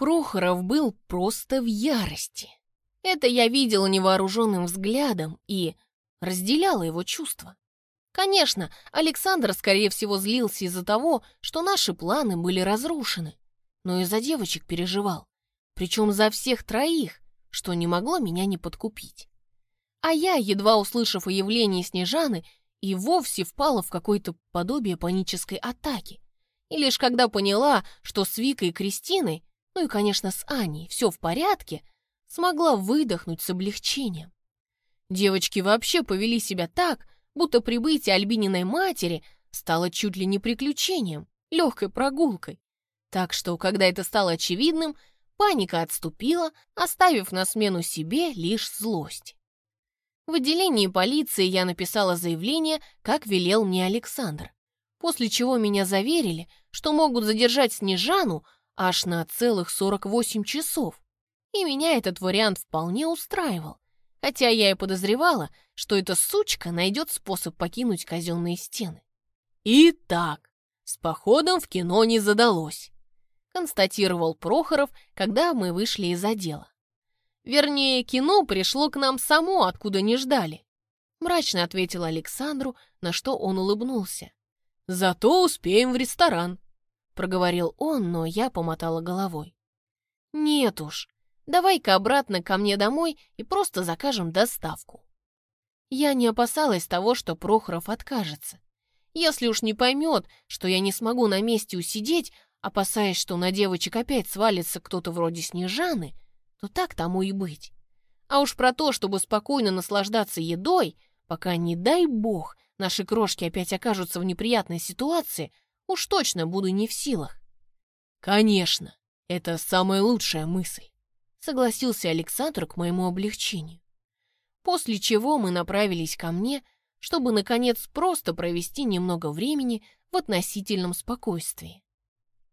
Прохоров был просто в ярости. Это я видела невооруженным взглядом и разделяла его чувства. Конечно, Александр, скорее всего, злился из-за того, что наши планы были разрушены, но из-за девочек переживал, причем за всех троих, что не могло меня не подкупить. А я, едва услышав о явлении Снежаны, и вовсе впала в какое-то подобие панической атаки. И лишь когда поняла, что с Викой и Кристиной, ну и, конечно, с Аней, все в порядке, смогла выдохнуть с облегчением. Девочки вообще повели себя так, будто прибытие Альбининой матери стало чуть ли не приключением, легкой прогулкой. Так что, когда это стало очевидным, паника отступила, оставив на смену себе лишь злость. В отделении полиции я написала заявление, как велел мне Александр, после чего меня заверили, что могут задержать Снежану аж на целых 48 часов. И меня этот вариант вполне устраивал, хотя я и подозревала, что эта сучка найдет способ покинуть казенные стены. Итак, с походом в кино не задалось, констатировал Прохоров, когда мы вышли из отдела. Вернее, кино пришло к нам само, откуда не ждали. Мрачно ответил Александру, на что он улыбнулся. «Зато успеем в ресторан», — проговорил он, но я помотала головой. «Нет уж, давай-ка обратно ко мне домой и просто закажем доставку». Я не опасалась того, что Прохоров откажется. Если уж не поймет, что я не смогу на месте усидеть, опасаясь, что на девочек опять свалится кто-то вроде Снежаны, то так тому и быть. А уж про то, чтобы спокойно наслаждаться едой, пока, не дай бог, наши крошки опять окажутся в неприятной ситуации, уж точно буду не в силах. Конечно, это самая лучшая мысль, согласился Александр к моему облегчению. После чего мы направились ко мне, чтобы, наконец, просто провести немного времени в относительном спокойствии.